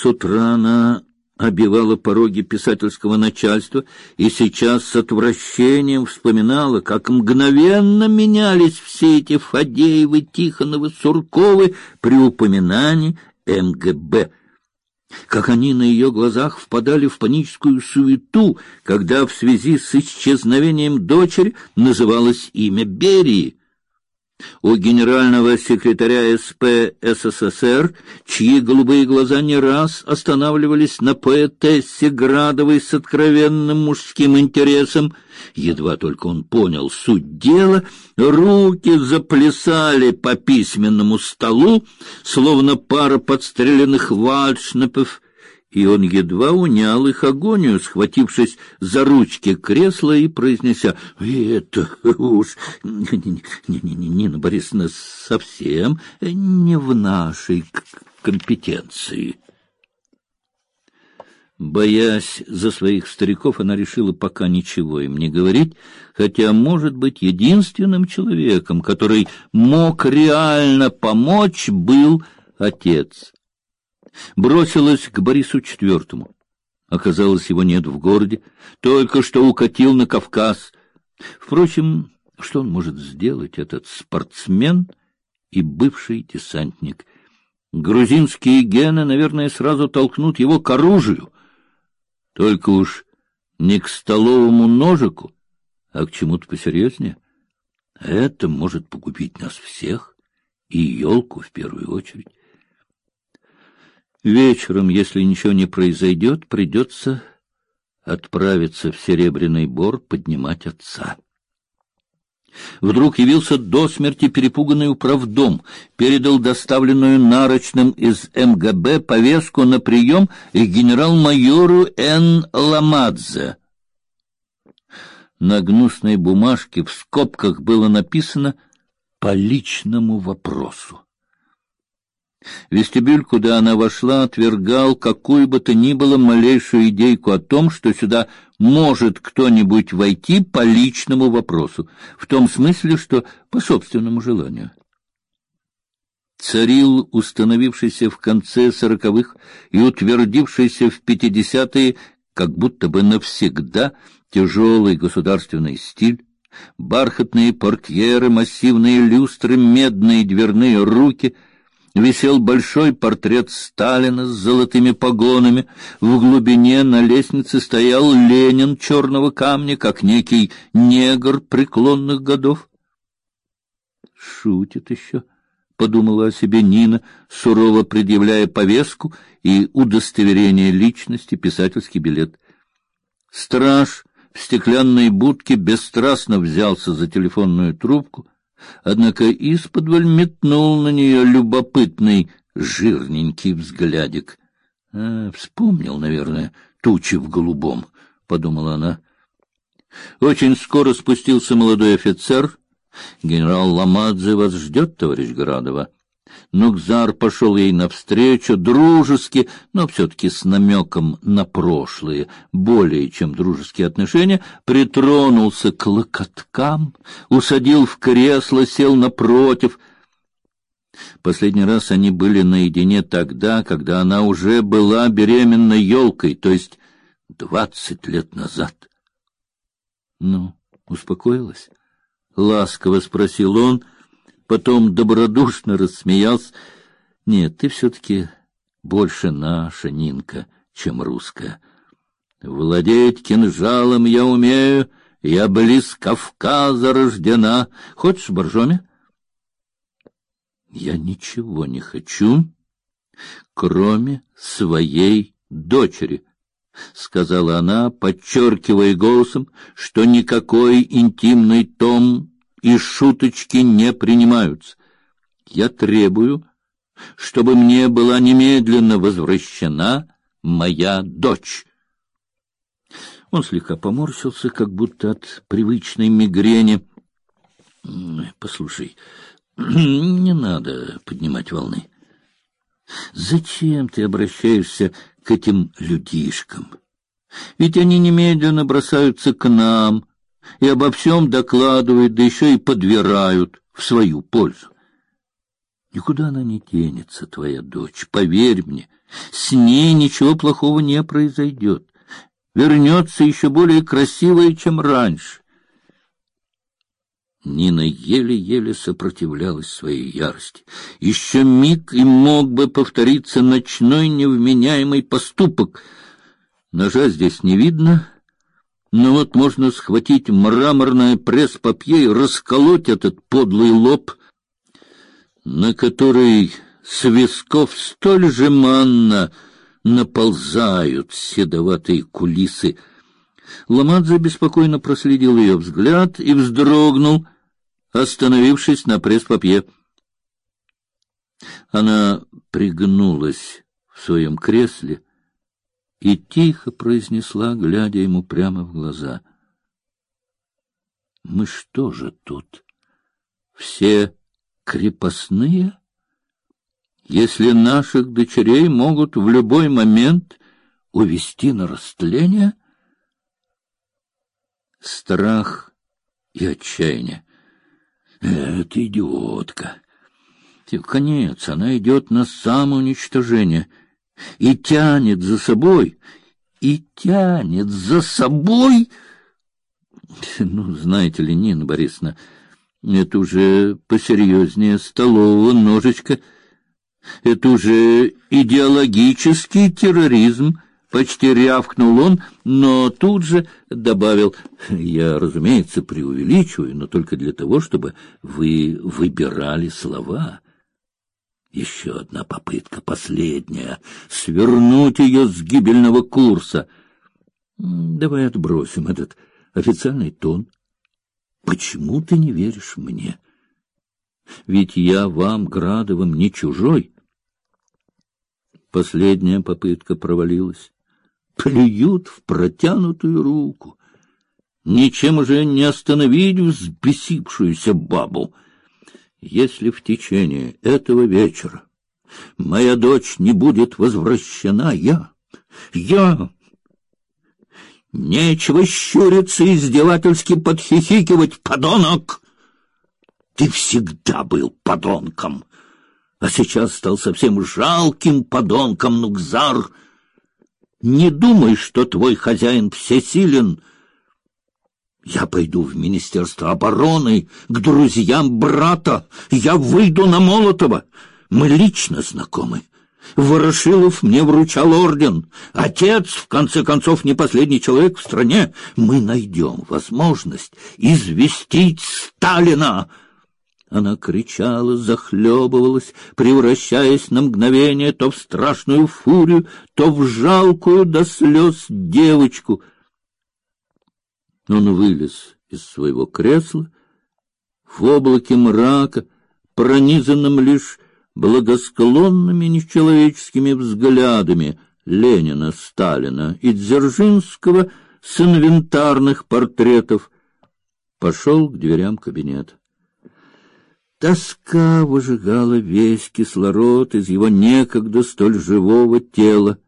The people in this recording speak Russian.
С утра она обивала пороги писательского начальства и сейчас с отвращением вспоминала, как мгновенно менялись все эти Фадеевы, Тихоновы, Сурковы при упоминании МГБ. Как они на ее глазах впадали в паническую суету, когда в связи с исчезновением дочери называлось имя Берии у генерального секретаря СП СССР, чьи голубые глаза не раз останавливались на поэтессе Градовой с откровенным мужским интересом, едва только он понял суть дела, руки заплясали по письменному столу, словно пара подстреленных вальшнепов, и он едва унял их агонию, схватившись за ручки кресла и произнеся: "Это уж Нина Борисовна совсем не в нашей компетенции". Боясь за своих стариков, она решила пока ничего им не говорить, хотя, может быть, единственным человеком, который мог реально помочь, был отец бросилась к Борису IV. Оказалось, его нет в городе, только что укатил на Кавказ. Впрочем, что он может сделать, этот спортсмен и бывший десантник? Грузинские гены, наверное, сразу толкнут его к оружию. Только уж не к столовому ножику, а к чему-то посерьезнее. Это может погубить нас всех, и елку в первую очередь. Вечером, если ничего не произойдет, придется отправиться в Серебряный Бор поднимать отца. Вдруг явился до смерти перепуганный управдом, передал доставленную нарочным из МГБ повестку на прием к генерал-майору Н. Ламадзе. На гнусной бумажке в скобках было написано «по личному вопросу». Вестибюль, куда она вошла, отвергал какую бы то ни было малейшую идейку о том, что сюда может кто-нибудь войти по личному вопросу, в том смысле, что по собственному желанию. Царил установившийся в конце сороковых и утвердившийся в пятидесятые, как будто бы навсегда, тяжелый государственный стиль, бархатные портьеры, массивные люстры, медные дверные руки — висел большой портрет Сталина с золотыми погонами. В глубине на лестнице стоял Ленин черного камня, как некий негр преклонных годов. Шутит еще, подумала о себе Нина, сурово предъявляя повестку и удостоверение личности, писательский билет. Страж в стеклянной будке бесстрастно взялся за телефонную трубку — однако исподволь метнул на нее любопытный жирненький взглядик. А, вспомнил, наверное, тучи в голубом, подумала она. Очень скоро спустился молодой офицер. Генерал Ламадзе вас ждет, товарищ Градова. Нукзар пошел ей навстречу, дружески, но все-таки с намеком на прошлые, более чем дружеские отношения, притронулся к локоткам, усадил в кресло, сел напротив. Последний раз они были наедине тогда, когда она уже была беременной елкой, то есть двадцать лет назад. Ну, успокоилась? Ласково спросил он — потом добродушно рассмеялся. Нет, ты все-таки больше наша Нинка, чем русская. Владеть кинжалом я умею, я близ Кавказа рождена. Хочешь боржоми? Я ничего не хочу, кроме своей дочери, — сказала она, подчеркивая голосом, что никакой интимный том и шуточки не принимаются. Я требую, чтобы мне была немедленно возвращена моя дочь. Он слегка поморщился, как будто от привычной мигрени. Послушай, не надо поднимать волны. Зачем ты обращаешься к этим людишкам? Ведь они немедленно бросаются к нам, и обо всем докладывают, да еще и подвирают в свою пользу. Никуда она не денется, твоя дочь, поверь мне. С ней ничего плохого не произойдет. Вернется еще более красивая, чем раньше. Нина еле-еле сопротивлялась своей ярости. Еще миг и мог бы повториться ночной невменяемый поступок. Ножа здесь не видно, но вот можно схватить мраморное пресс-папье и расколоть этот подлый лоб, на который с висков столь же манно наползают седоватые кулисы. Ламадзе беспокойно проследил ее взгляд и вздрогнул, остановившись на пресс-папье. Она пригнулась в своем кресле и тихо произнесла, глядя ему прямо в глаза: "Мы что же тут все крепостные?" если наших дочерей могут в любой момент увести на растление? Страх и отчаяние. Это идиотка. Конец, она идет на самоуничтожение и тянет за собой, и тянет за собой. Ну, знаете ли, Нина Борисовна, это уже посерьезнее столового ножичка — это уже идеологический терроризм, почти рявкнул он, но тут же добавил: "Я, разумеется, преувеличиваю, но только для того, чтобы вы выбирали слова". Еще одна попытка, последняя, свернуть ее с гибельного курса. Давай отбросим этот официальный тон. Почему ты не веришь мне? Ведь я вам, Градовым, не чужой. Последняя попытка провалилась. Плюют в протянутую руку. Ничем уже не остановить взбесившуюся бабу. Если в течение этого вечера моя дочь не будет возвращена, я, я... Нечего щуриться и издевательски подхихикивать, подонок! Ты всегда был подонком а сейчас стал совсем жалким подонком Нукзар. Не думай, что твой хозяин всесилен. Я пойду в Министерство обороны к друзьям брата. Я выйду на Молотова. Мы лично знакомы. Ворошилов мне вручал орден. Отец, в конце концов, не последний человек в стране. Мы найдем возможность известить Сталина. Она кричала, захлебывалась, превращаясь на мгновение то в страшную фурию, то в жалкую до слез девочку. Он вылез из своего кресла в облаке мрака, пронизанном лишь благосклонными нечеловеческими взглядами Ленина, Сталина и Дзержинского с инвентарных портретов, пошел к дверям кабинета. Тоска выжигала весь кислород из его некогда столь живого тела.